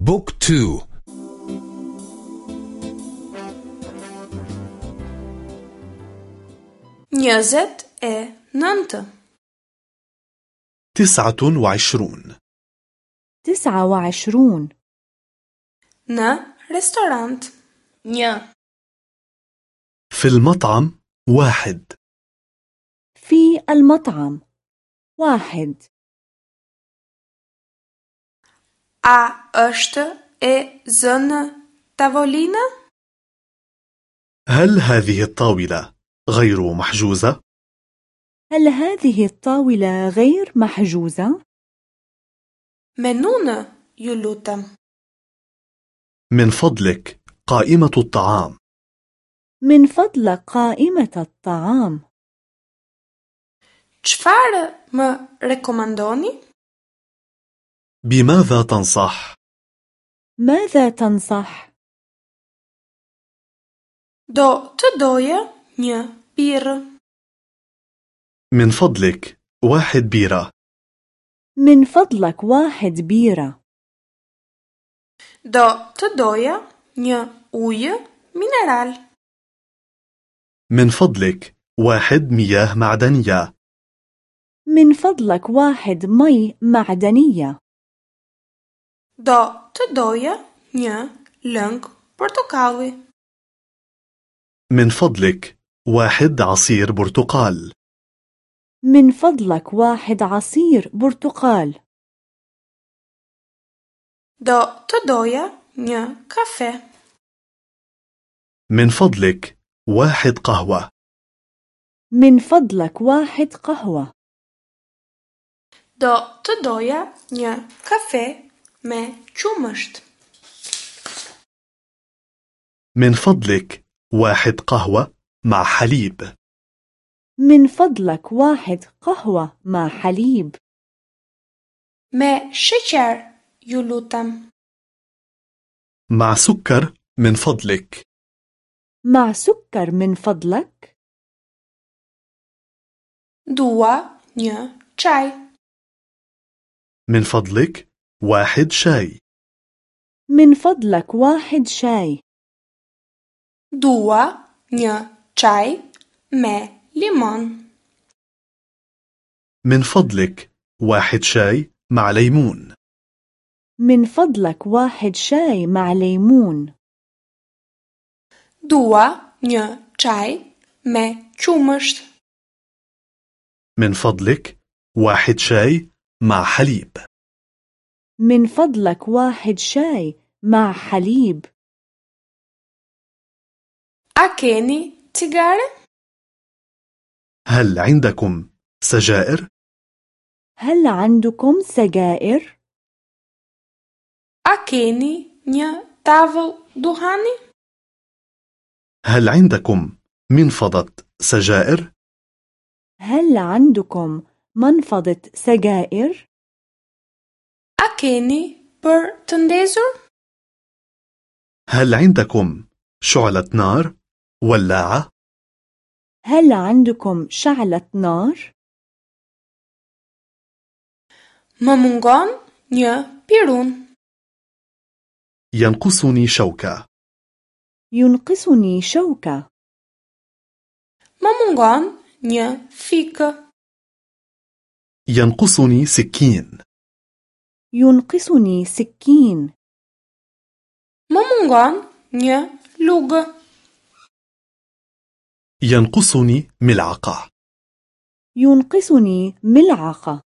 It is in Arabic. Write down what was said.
بوك تو Njëzet e nëntë. تسعة وعشرون تسعة وعشرون Në restorant. Një. في المطعم واحد في المطعم واحد A është e zënë tavolina? هل هذه الطاولة غير محجوزة؟ هل هذه الطاولة غير محجوزة؟ Ju lutem. من فضلك قائمة الطعام من فضلك قائمة الطعام Çfarë më rekomandoni? بماذا تنصح؟ ماذا تنصح؟ Do të doja një. من فضلك واحد بيرة من فضلك واحد بيرة Do të doja një ujë mineral. من فضلك واحد مياه معدنية من فضلك واحد مي معدنية Do të doja një lëng portokalli. من فضلك واحد عصير برتقال من فضلك واحد عصير برتقال Do të doja një kafe. من فضلك واحد قهوة من فضلك واحد قهوة Do të doja një kafe. Me qumësht. من فضلك واحد قهوة مع حليب من فضلك واحد قهوة مع حليب Me sheqer, ju lutem. مع سكر من فضلك مع سكر من فضلك Dua një çaj. من فضلك واحد شاي. من فضلك واحد شاي. Dua një çaj me limon. من فضلك واحد شاي مع ليمون من فضلك واحد شاي مع ليمون Dua një çaj me qumësht. من فضلك واحد شاي مع حليب. من فضلك واحد شاي مع حليب keni cigare? هل عندكم سجائر؟ هل عندكم سجائر؟ Keni një tavël duhani? هل عندكم منفضة سجائر؟ هل عندكم منفضة سجائر؟ A keni për të ndezur? هل عندكم شعلة نار؟ ولاعة؟ هل عندكم شعلة نار؟ Më mungon një pirun. ينقصني شوكة ينقصني شوكة Më mungon një thikë. ينقصني سكين ينقصني سكين. mungon një lugë. ينقصني ملعقة. ينقصني ملعقة.